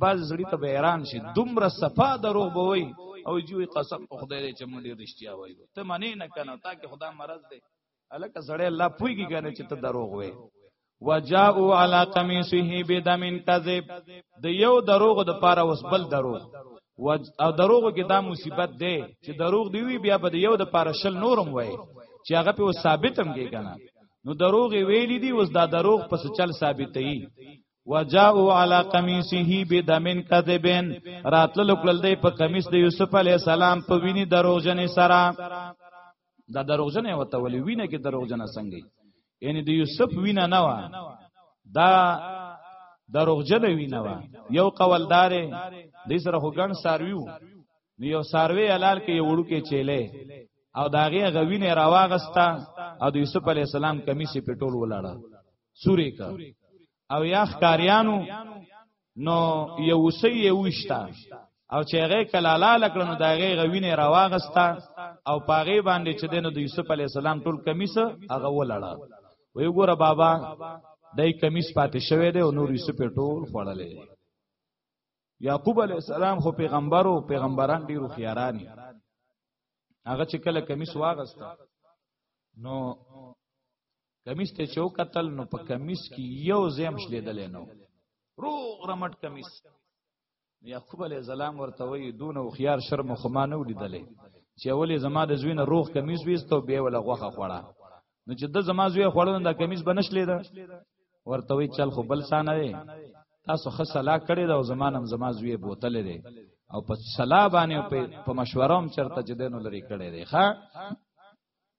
بس زړی ته بیران شي دومره صفا دروغ بوي او جوی قسم خدای دې چې مونږ ډیر رښتیا وایو ته منې نه کنه تا کې خدا مرز دی الک سړی الله پویږي کنه چې ته دروغ وې وجاءوا على قميصه بدم كذب د یو دروغ د پاره اوس بل دروغ او دروغ کې دا مصیبت دی چې دروغ دی وی بیا به یو د پاره شل نورم وای چې هغه په ثابتم کې کنه نو دروغ ویلی دی اوس دا دروغ پس چل ثابتې وجاءوا على قميصه بدم كذب راتل کول دی په قمیص د یوسف علی السلام په ویني دروغجنې سره دا دروغجن یې وته ولې وینه کې دروغجن څنګه یعنی د یوسف وینه نه و دا دروغجن وینه و یو قوالدار د سره هوګن سارویو نو یو ساروی حلال کې یو وړو کې چيله او داغه غوینه راواغستا او د یوسف علی السلام کمیسې پټول ولاړه سورې کا او یا خکاریانو نو یو وسی یې وښتا او چې هغه کلاله لکړه نو دا هغه غوینه راواغستا او پاغه باندې چې دینو د یوسف علی السلام ټول کمیس هغه ولړه وی ګوره بابا دای کمیس پاتې شوی دی او نور یوسف ټول خړلې یعقوب علی السلام خو پیغمبرو پیغمبران ډیرو خیارانی هغه چې کله کمیس واغستا نو کمیس ته چو قتل نو په کمیس کې یو زم شلیدل نو روغ رمټ کمیس یعقوب علی السلام ورته وی دون او خيار شرم خو ما نه ولیدلې چې اولې زما د زوی نه روغ کمیس ویستو به ولا غوخه خوړه نو چې د زما زوی خوړل دا کمیس بنشلې ده ورته وی چل خو بل سانه دی تاسو خه صلاح کړی دا او زمانم زما زوی بوتل دی او په صلاح باندې په مشوره هم چرته جدنو لري کړی دی ښا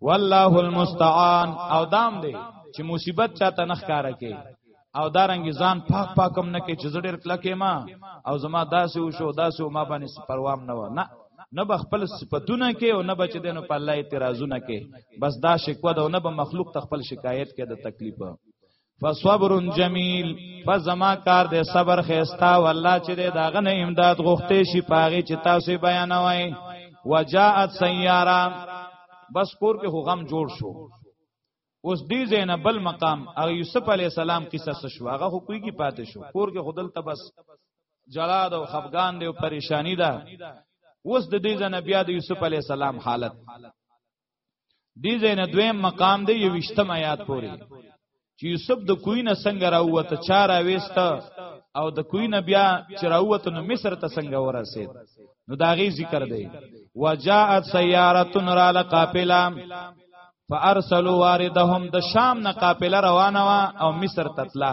والله المستعان او دام دی چې مصیبت چاته نخ کار کوي او دارنګ ځان پاک پاکم نه کې چې زړه کلکې ما او زما داسې وشو داسې ما باندې پروام نه و نه نه به خپل صفاتونه کې او نه به چې دینو په الله اعتراضونه کې بس دا شکوه ده او نه به مخلوق ته خپل شکایت کې د تکلیف فصبر جمیل فزما کار دې صبر خيستا والله چې دې داغه نه امداد غوښته شي پاغه چې تاسو بیانوي وجاءت سیاره بس کور کې هو غم جوړ شو اوس دې زین بل مقام او یوسف علی السلام قصص شو هغه خو کوی کی پاتې شو کور کې خودل ته بس جلاد او خفقان دی او پریشانی ده اوس د دې زنه بیا د یوسف علی السلام حالت دې ځای نه دویم مقام دی یو وشتم آیات پورې چې یوسف د کوی نه څنګه راووته چا راوېست او د کوی نه بیا چې راووته نو مصر ته څنګه ورسېد نو دا غي ذکر دی وجاءت سیاره را لقافله فارسلوا واردهم د شام نه قافله روانه وا او مصر ته تله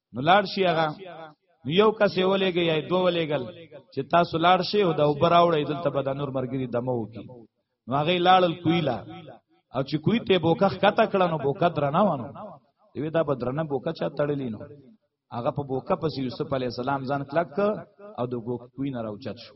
نو لاړ شي هغه یو کس یې ولېږي یا دوه ولېږل چې تاسو لاړ شئ او دا اوبه راوړئ دلته به د نور مرګري دمه وکړي نو هغه لاړل کویلا او چې کوی ته بوکه خطا کړه نو بوکه درنه ونه دوی دا به درنه بوکه چا تړلی نو هغه په بوکه پس یوسف علی السلام ځان کلک او د بوکه کوی نه راوچت شو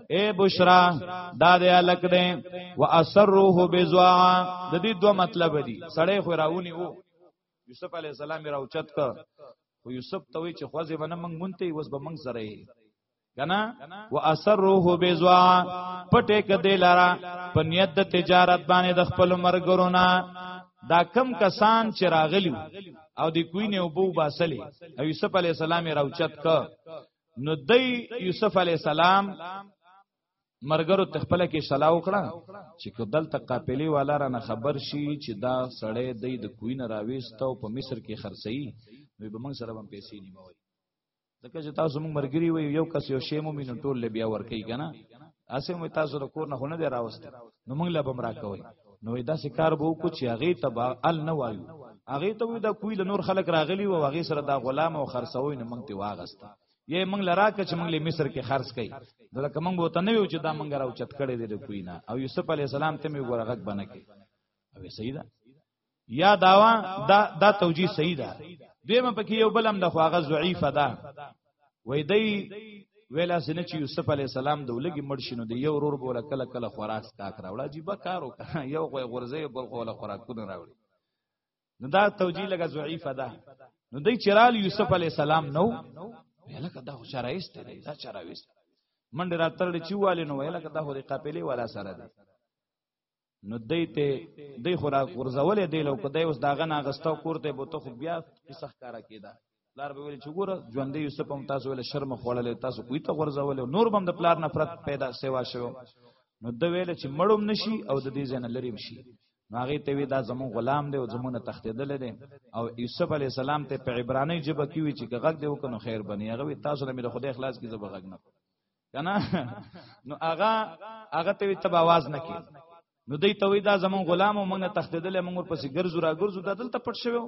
اے بشرا دا دې الک دې واسروه بزوا د دې دوه مطلب دي سړی خو راونی وو یوسف علی السلام راوچت ک خو یوسف ته وی چې خوځې باندې موږ مونته وس به موږ سره یې کنا واسروه بزوا پټه ک دې لارا په نیت د تجارت باندې د خپل مرګرو نه دا کم کسان چې راغلیو او د کوینه وبو باسلې او یوسف علی السلام راوچت ک نو دی یوسف علی السلام مرګرو تخپل کې صلاح وکړه چې کدل ته قافلې والا را نه خبر شي چې دا سړی دی د کوی نه راويست او په مصر کې خرڅي نو به موږ سره هم پیسې نیموي ځکه چې تاسو موږ مرګري وي یو کس یو شی مو مين ټول لبیا ور کوي کنه اسه مې تاسو د کور نه هونه دی راوست نو موږ لا بم راکوي نو دا سکار بو کو چې هغه ته با ال نه وایو هغه ته دا کوی له نور خلک راغلی او هغه سره دا غلام او خرڅوي نه موږ ته واغست یې موږ لرا ک چې موږ له مصر کې خرڅ کړي دا لکه موږ وته نه یو چې دا موږ راو چت کړي دی کوی نه او یوسف علی السلام ته موږ ورغک بنه کې او سیدا یا داوا دا دا توجیه صحیح ده دیمه پکې یو بلم د خواغه ضعیفه ده وای دی ویلا سینه چې یوسف علی السلام د ولګي مرشنو دی یو رور بوله کله کله خوراک تا کړه ولا عجیب کار وکړه یو غوي غرزه بل خوله خوراکونه راوړي نو دا توجیه لګه ضعیفه ده نو دی چرال یوسف علی السلام نو ویلکه دا چرایست دی دا چرایست منډه راتړ چې والي نو ویلکه دا هوري قافلې والا سره دی نو دای ته دای خو را غرزولې دی لو کدی اوس داغه نه غستو کوړته بو ته خو بیا قصه کارا کیدا پلار به ویل چې ګوره ژوندې یوسف هم تاسو ول شرم خوړلې تاسو کوی ته غرزولې نور بم د پلار نفرت پیدا سیوا شو نو د ویل چې مړوم نشي او د دې ځنه لریم شي نو هغه ته وی دا زمون غلام دی او زمونه تختیدل دی او یوسف علی السلام ته په عبرانی جبه کې وی چې غږ دی وکنو خیر بنی هغه تاسو نه مې خدای اخلاص کې زبغږ نه کنه نو هغه هغه ته تب आवाज نه کی نو دی ته وی دا زمون غلام او موږ تختیدل موږ ور پسې ګرځو را ګرځو د دلته پټ شوو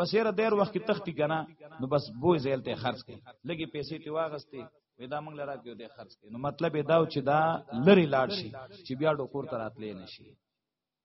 بس یره ډیر وخت کې تختی کنه نو بس بو زیل ته خرج کړي لګي پیسې ته واغستې وی دا موږ لرا کې ته خرج کړي نو مطلب دا چې دا لری لاړ شي چې بیا ډوکور تراتلې نشي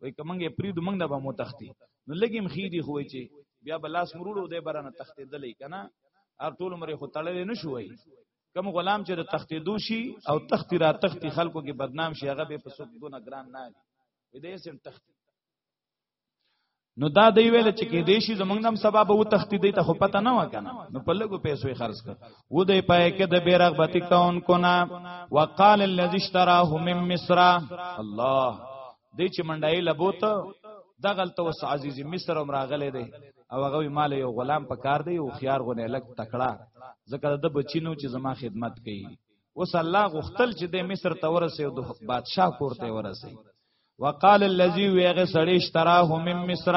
وای کومنګ پرید موږ نه به مو تختی نو لګیم خېدی خو چې بیا بلاس مرولو دی برانه تختی دلې کنه هر ټول مری خو تړلې نشوي کم غلام چې د تختی دوشي او تختی را تختی خلکو کې بدنام شي هغه به په سوق دونه ګران نه وي دې سم تختی نو دا دی ویل چې کې دیشي زمنګ نم سبب وو تختی دی ته خو پته نه وکنه نو په لګو پیسو یې خرج کړ و دی پای کې د بیرغبتی کون کنا وقال الذي اشتراه من مصر الله دې چې منډای لبوت دغل ته وس عزیز مصر عمر غلې دی او هغه مال یو غلام په کار دی او خيار غونه لک تکړه ځکه د بچینو چې زما خدمت کوي اوس الله غختل چې د مصر ته ورسې او د بادشاه کور ته ورسې وقال الذي ويغ سړی اشتراه من مصر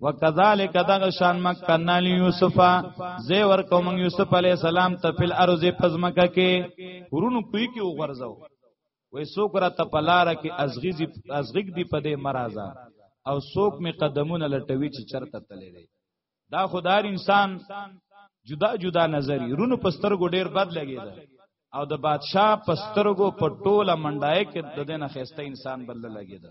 وکذالک دغه شان مکننا یوسف زی ورکو من یوسف علی السلام ته فل ارض پزمکه کې ورونو کوی کې وغورځو وې څوک را ته پلار کې ازغیز ازغیګ دی په دې مرزا او څوک می قدمونه لټوي چې چرته تللی دی دا خدای انسان جدا جدا نظری رونو پسترګو ډیر بد لګیدا او د بادشاه پسترګو په ټوله منډای کې د دینه خسته انسان بدل لګیدا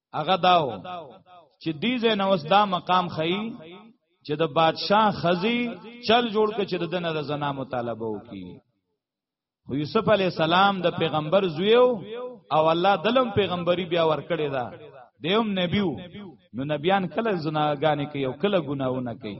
هغه داو چې دې ځای نو اس دا مقام خي چې د بادشاه خزي چل جوړ کړي چې د دنه د زنا مطالبه وکي خو یوسف علی السلام د پیغمبر زویو او الله دلم پیغمبري بیا ور کړی دا دیوم نبیو نو نبیان کله زناګانې کوي او کله ګناونه کوي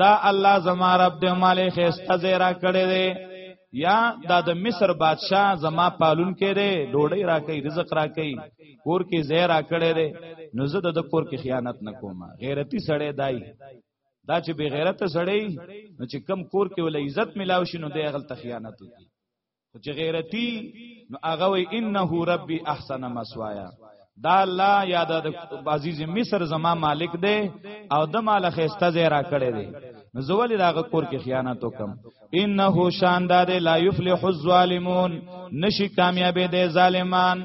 دا الله زما رب دې مالې خسته زیرا کړې دې یا دا د مصر بادشاہ زما پالون کې دې ډوډۍ راکې رزق راکې کور کې زیرا کړې دې نو زه د کور کې خیانت نکوم غیرتی سړې دای دا چې بی غیرت سړی نو چې کم کور کې ول عزت ملاو شي نو دی غلط خیانت وکړي خو چې غیرتی نو هغه وی انه ربي احسن مسوایا دا الله یا د عزیز مصر زما مالک دی او د مال خسته زیرا کړی دی نو زول دا کور کې خیانت وکم انه شاندار لا یفلح الظالمون نشی کامیابې دی ظالمان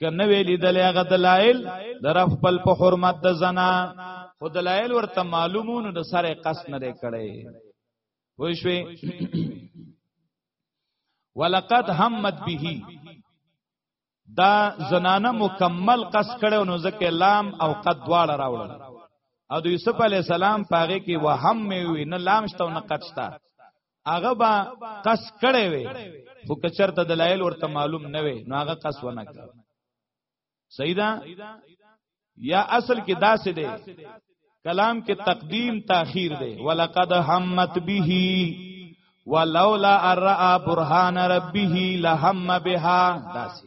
کنه ویل دل هغه دلایل در خپل په حرمت د زنا خو دلایل ورته معلومونه د سره قص نه کړي وای شوي ولقد همت به دا زنانه مکمل قص کړي نو ځکه لام او قد دواړه راوړل او د یوسف علی السلام پاغه کې وهم وی نه لام شته او نه قد شته هغه با قص کړي وي خو کچرته دلایل ورته معلوم نه وي نو هغه قص ونه کړ سیدا یا اصل کې داسې دی کلام کې تقدیم تاخیر دی ولقد همت به ولولا ارا برهان ربه لهم بها داسې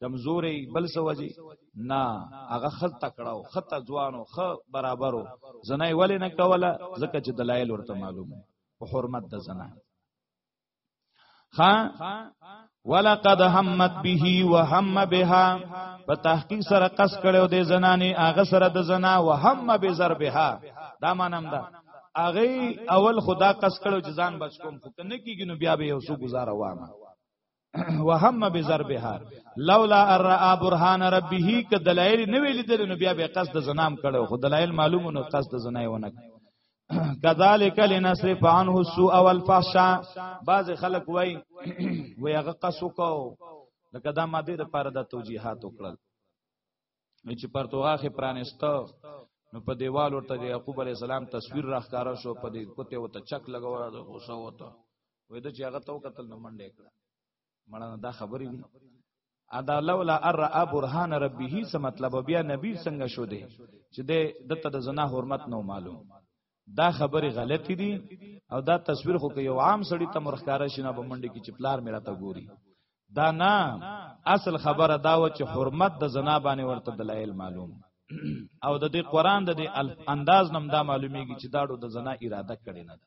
کمزوري بل سوځي نه هغه خط تکړاو خط ځوانو خ برابرو زنای ولې نه کوله ځکه چې دلایل ورته معلومه او حرمت د زنا خا ولقد همت به وهم بها په تحقیق سره قص کړو د زنانه هغه سره د زنا وهم به ضربها دا مانم ده هغه اول خدا قص کړو چې ځان بچ کوم خو کنه کیږي نو بیا به یو سو گزاره وامه وهم بزربها لولا الرا برهان ربه ک دلایل نه ویل دل نو بیا به قصد زنام کړو خو دلایل معلومه نو قصد زنای ونه کذالک لنصرف عنه السوء والفحشاء بعض خلک وای وی هغه قصو کو لکه دا ماده لپاره د توجیهات وکړل نو چې پرتوغه پرانسته نو په دیوال ورته د یعقوب علی السلام تصویر راخاره شو په دې کوته وته چک لګاوه د غوسه وته وې د چې هغه تو قتل نه منډه کړه مړه دا خبرې دي ادا لولا ار برهان ربه څه مطلب بیا نبی څنګه شو دی چې د دته د زنا حرمت نو معلوم دا خبره غلطی دي او دا تصویر خو که یو عام سړی ته مرخکاره شینه په منډه کې چپلار میرا ته ګوري دا نه اصل خبره دا و چې حرمت د زنا باندې ورته دلایل معلوم او د دې قران د دې انداز نم دا معلومیږي چې داړو د زنا اراده کړې نه ده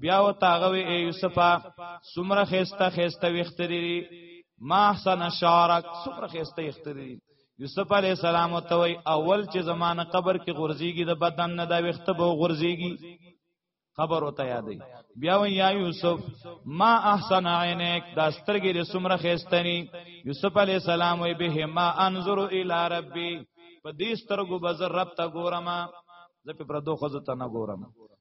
بیا و تاغوی ای یوسفا سمره خسته خسته وختری ما احسن شعرک سمره خسته وختری یوسف علی السلام ته وی اول چې زمانه قبر کې غورځيږي د بدن نه دا وخت به غورځيږي خبر وته یادې بیا و یا یوسف ما احسن عینک دا سترګې د سمره خېستنی یوسف علی السلام وی به ما انظر الی ربی په دې سترګو بزر رب ته ګورم زه په پردو خزه ته نه ګورم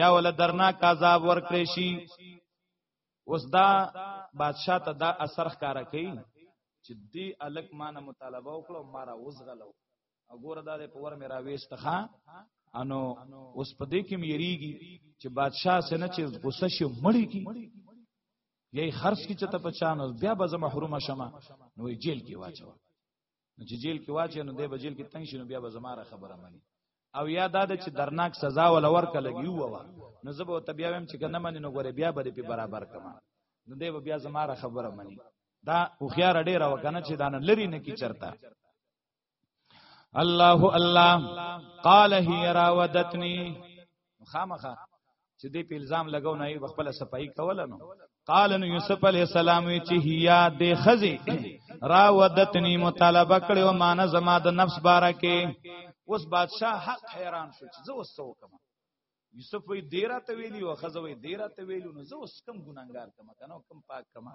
یا ول درنا کا عذاب ورکړي شي اوس دا بادشاہ ته دا اثر ښکارا کوي چې دی الک مان مطالبه وکړو مارا وزغلو وګوره دا په ور مې را وېست ښا انو اوس په دې کې مې یریږي چې بادشاہ سره نه چې غصه شي مړی کی یی خرڅ کی چې ته پچانو بیا به زه محروم شمه نو جیل کې واچو نو چې جیل کې واچې نو دی به جیل کې تنگ شي نو بیا به زماره خبره مني او یا دا چې درناک سزا ول ورکه لګي ووا نو زه به بیا ویم چې کنه منی نو ګوره بیا به په برابر کما نو دی به بیا زماره خبره مني دا خو خيار ډیر وکنه چې دانه لری نه کی چرتا الله الله قال هي راودتني نو خامخه چې دې په الزام لګاو نه یې خپل صفائی کوله نو قال نو یوسف علی السلام وی چې هيا دې خزي را ودتنی مطالبه کړو مان زما د نفس باره کې اوس بادشاہ حق حیران شو چې زه وسو کوم یوسف وی دیره ته ویلی او خزه وی دیره ته ویلو نو زه اوس کم ګناګار کما کنه کم پاک کما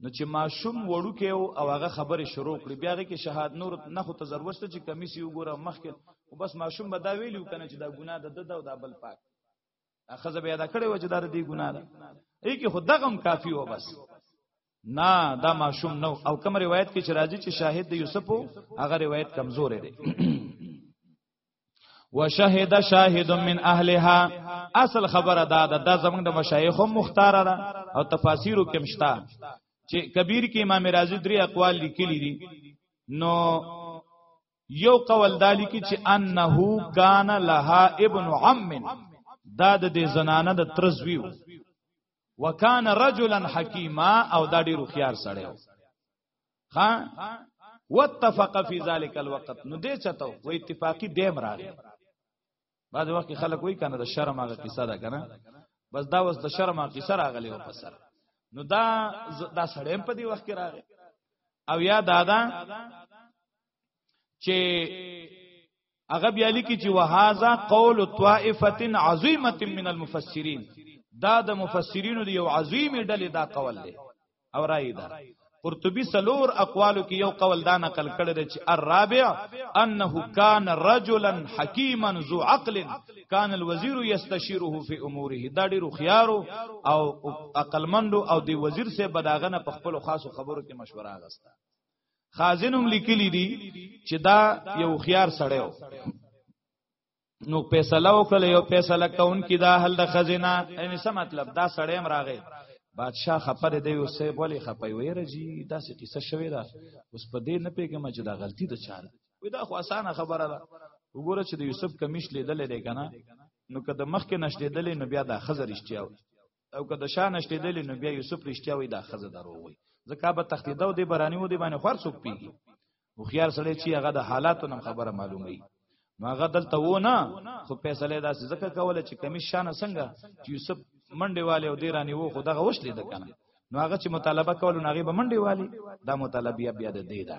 نو چې ماشوم وړوکی او هغه خبره شروع کړي بیا کې شهادت نور نه خو ته ضرورت چې کمیسی وګوره مخکې او بس ماشوم به دا ویلو کنه چې دا ګناه ده د او دا بل پاک اخزه بیا دا کړي و چې دا دې ګناه ده ای کې خو دغم کافی و بس نه دا ماشوم نو او کوم روایت کې چې راځي چې شاهد د یوسف هغه روایت کمزور دی وشهد شاهد من اهلها اصل خبره دا ده دا زمنګ د مشایخ مختار ده او تفاسیرو کې مشتا چې کبیر کې امام رازی درې اقوال لیکلي دي نو یو قول دالی کی چې انه کان لها ابن عم دا د دې زنانه د ترزویو وکان رجلا حکیما او دا ډیر خيار سړیو ها واتفق فی ذلک الوقت نو دې چتو و اتفاقی دیم راغی بعد وخت خلک وای کنه د شرم هغه قصه ده کنه بس دا وس د شرم هغه قصه راغلی و پسر نو دا دا سړیم په دی وخت کې راغی او یا دادا چې هغه بیا لیکي چې وهذا قول طائفه عظیمه من المفسرین دا د مفسرینو دی یو عظیمه ډلې دا قول دی او راي دا قرطبي سلور اقوالو کې یو قول دا نقل کړی دی چې الرابع انه کان رجلا حکیما ذو عقل کان الوزیر یستشیره فی اموره دا ډیرو خيارو او عقلمندو او دی وزیر سه بداغنه په خپل خاصو خبرو کې مشوره غسته خازنم لیکلی دی چې دا یو خيار سړی و نو فیصله وکړه یو فیصله کون کی دا حل د خزینه یعنی څه مطلب دا سړی هم راغی بادشاہ خپر دی او سه بولی خپي ویره جی دا څه قصه شوی دا اوس په دې نه پیګم چې دا غلطی د چا ده وې دا خو اسانه خبره ده وګوره چې د یوسف کمیش لیدل دی کنه نو کده مخکې نشلیدل نو بیا دا خزر اشتیاو او که د شان شته دل نو بیا یوسف رښتیا وي دا خزه درو وي ځکه به تختیده او دی برانی و دی باندې خور څوک پیږي خو خيار سره چې هغه د حالاتو نم خبره معلومه نو هغه دلته و نه خو فیصله داسې ځکه کوله چې کمی شان څنګه چې یوسف منډه والے او دی رانی وو خو دغه وشلې د کنه نو هغه چې مطالبه کول نو هغه به منډي والی دا مطالبه بیا د دی ده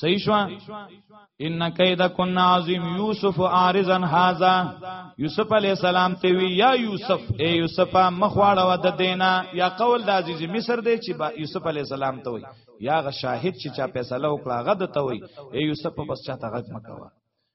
صحیح شو ان کید کن عظیم یوسف عارضا هاذا یوسف علی السلام ته وی یا یوسف اے یوسف مخواړه ود دینا یا قول د عزیز مصر دی چې یوسف علی السلام ته وی یا غ شاهد چې چا فیصله وکړه غد ته وی اے یوسف بس چا ته غږ مکوا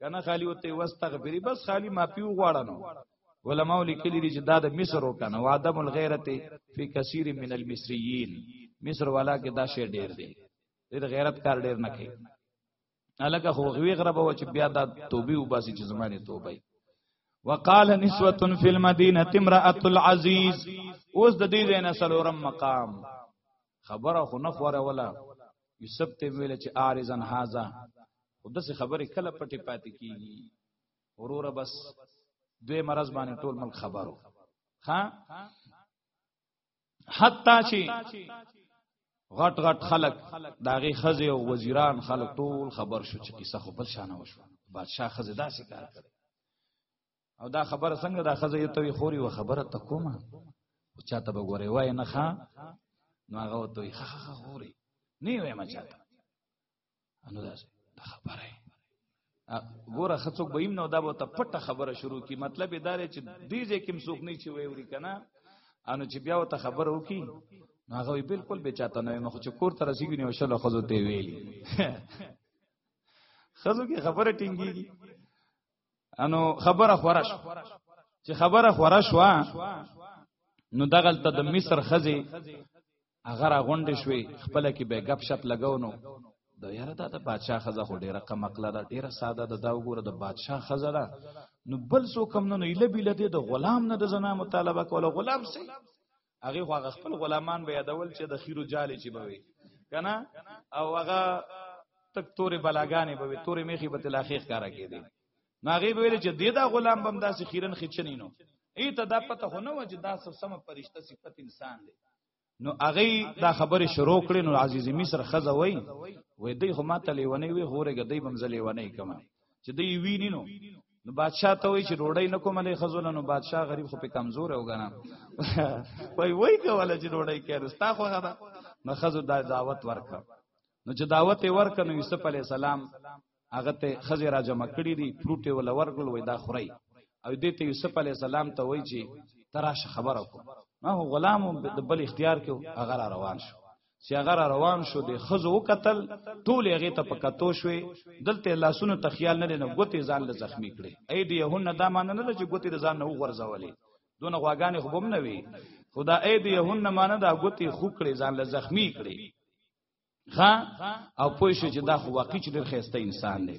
کنه خالی وته واستغفری بس خالی معافی وغواړه نو علماء لیکلی دي چې دا د مصر وکنه وادم الغیرت فی کثیر من المصریین مصر والا کې دا شی ډیر دی د غیرت کار ډیر نه کوي الکه خو غوی غرب و چې بیا دا توبه وباسي چې زمانه توبه وقال نسوه فی المدینه امراه العزیز اوس د دې نه سلورم مقام خبره خو نه خوره ولا یوسف ته ویل چې عارضن هاذا ودسه خبره کله پټه پاتې کیږي ورور بس دوی مرز باندې ټول ملک خبرو ها حتی چې غټ غټ خلق داغه خزه او وزیران خلق ټول خبر شو چې کیسه خو بل شانه وشو بادشاہ خزه داسې کار کړ او دا خبر څنګه دا خزه یو توي خوري و خبره تکومه او چاته به ګوري وای نه ښا نو هغه توي خخ خوري نه وای ما چاته انو دا خبره ګوره خڅوک به نو دا به ته پټه خبره شروع کی مطلب دا لري چې دې ځکه کوم څوک نه چي وي وري کنه انو چې بیا وته خبر وکي نو هغه بالکل به چاته نه مخ چې کور تر رسیدي نو شل خزو ته ویلي خزو کې خبره ټینګي انو خبره خورش چې خبره خورش وا نو دغل ته د مصر خزي اگر غونډ شوي خپل کې به غپ شپ لګاو نو د یاره دا د بادشاہ خزه خو ډیره کم عقل ده ډیره ساده ده دا وګوره د بادشاہ خزه ده نو بل سو کم نه نه اله بیل ده د غلام نه د زنا مطالبه کوله غلام سي هغه خو هغه خپل غلامان به یادول چې د خیرو جالې چې بوي کنه او هغه تک تورې بلاګانې بوي تورې میخي به تلاخیخ کارا کېدی ناغي ویل چې د دا غلام بم داسې خیرن خچنی نو ای ته دا پته خو نه و چې دا سم پرشته صفت انسان دی نو هغه دا خبره شروع کړې نو عزیز مصر خزه وای وې دوی خو ماته لیونی وی هورګه دوی بم زلیونی کمه چې دی ویني نو نو بادشاہ ته وای چې ډوډۍ نه کومه لې خزول نو بادشاہ غریب خو په کمزور او غنا وای وای کوله چې ډوډۍ کړي ستا خو غدا نو خزو دا دعوت ورکړه نو چې دعوت یې ورکړه نو یوسف علی السلام هغه ته خزې را جمع کړي دي فروټ یې ول ورکړل وای دا خوري او دې ته یوسف علی السلام ته وای چې تراش خبره کو ما هو غلام د بل اختیار کې هغه روان شو چې هغه روان شو د خزو قتل ټول هغه ته پکتو شوې دلته لاسونو تخیال نه نه ګوتې ځان له زخمی کړي اې دی هون دا مان نه چې ګوتې ځان نه وغورځولې دونه غواګانې خو بم نه وي خدا اې دی هون نه مان دا ګوتې خو کړي ځان له زخمی کړي ها او پوه شو چې دا خو واقعي چې ډېر خسته انسان دی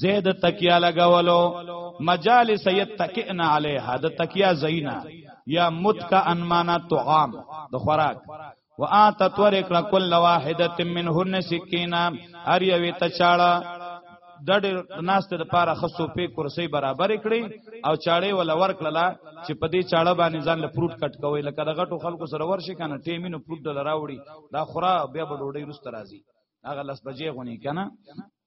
زید تکیا لګولو مجالس یتکئن علیها د تکیا زینا یا متکا انمانا طعام د خوراک وآت تورک کل واحده منهن سکینا ار یوی تچاړه د ډېر ناشته د پاره خصو په کرسي برابر کړي او چاړې ول ورکړه چې په دې چاړه باندې ځان له پروت کټ کوي لکه د غټو خلکو سره ورشي کنه ټیمینو پروت دل راوړي دا خورا بیا به ډوډۍ رست راځي هغه لس بجې غونی کنه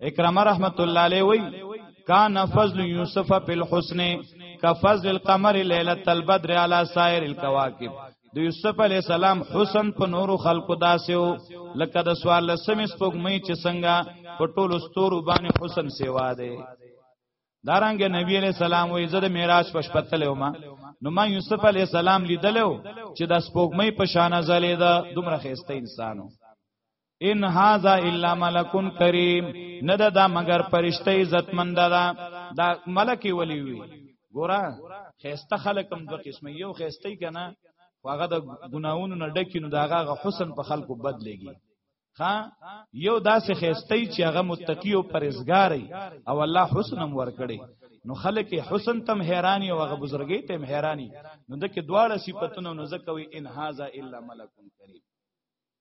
اکرمه رحمت الله علیه وی کان فضل یوسف فی الحسن کفضل القمر لیلۃ البدر علی سائر الكواكب د یوسف علی السلام حسن په نورو خلقو داسیو لکه د سوال لسمې سپوږمۍ چې څنګه په ټولو ستورو باندې حسن سیوا دی دارنګ نبی علیہ السلام وې زده معراج په شپه تلو ما نو ما یوسف علیہ السلام لیدلو چې د سپوږمۍ په شان زلې ده دومره خسته انسانو ان هاذا الا ملک کریم نه دا, دا مگر پرشته عزتمند دا دا ملک ولی وی ګورا خيسته خلکم دو قسمه یو خيسته کنا واغه د ګناونو نه ډکینو داغه حسن په خلکو بدلېږي ها یو داسې خيسته چې هغه متقی او پرهیزګاری او الله حسنم ورکړي نو خلک حسن تم حیرانی او هغه بزرګی تم حیرانی نو دکې دواړه صفاتونه نو زکوي ان هاذا الا ملک کریم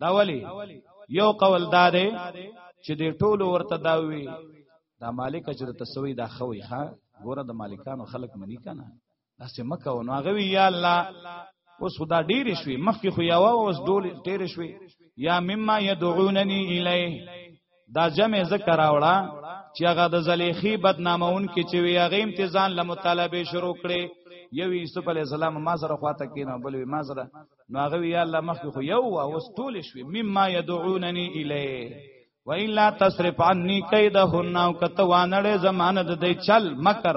دا ولی یو قول دا دی چې د ټولو ورته دا وی دا مالک چې د تسوی دا خوي ها ګوره د مالکانو خلق منی کنه داسې مکه او ناغوي یا الله اوس خدا ډیر شوي مخکې خو یاوا اوس ډول ډیر شوي یا مما يدعونني الیه دا جمع ذکر راوړه چې هغه د زلیخی بدنامون کې چې وی هغه امتزان له مطالبه شروع کړي یو یوسف علی السلام ما سره خواته کینه بل وی ما سره نو هغه وی الله مخ خو یو او ټول شوی مما يدعونني الیه و الا تصرف عني كيدهن او کته وانړې زمانه د دې چل مکر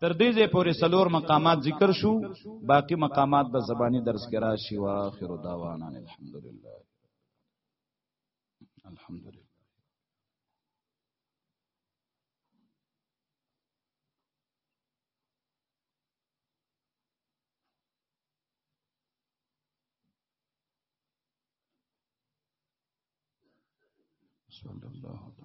تر دې ځې پورې سلور مقامات ذکر شو باقی مقامات به زبانی درس کې راشي واخر دعوانا الحمدلله الحمدلله صلی الله علیه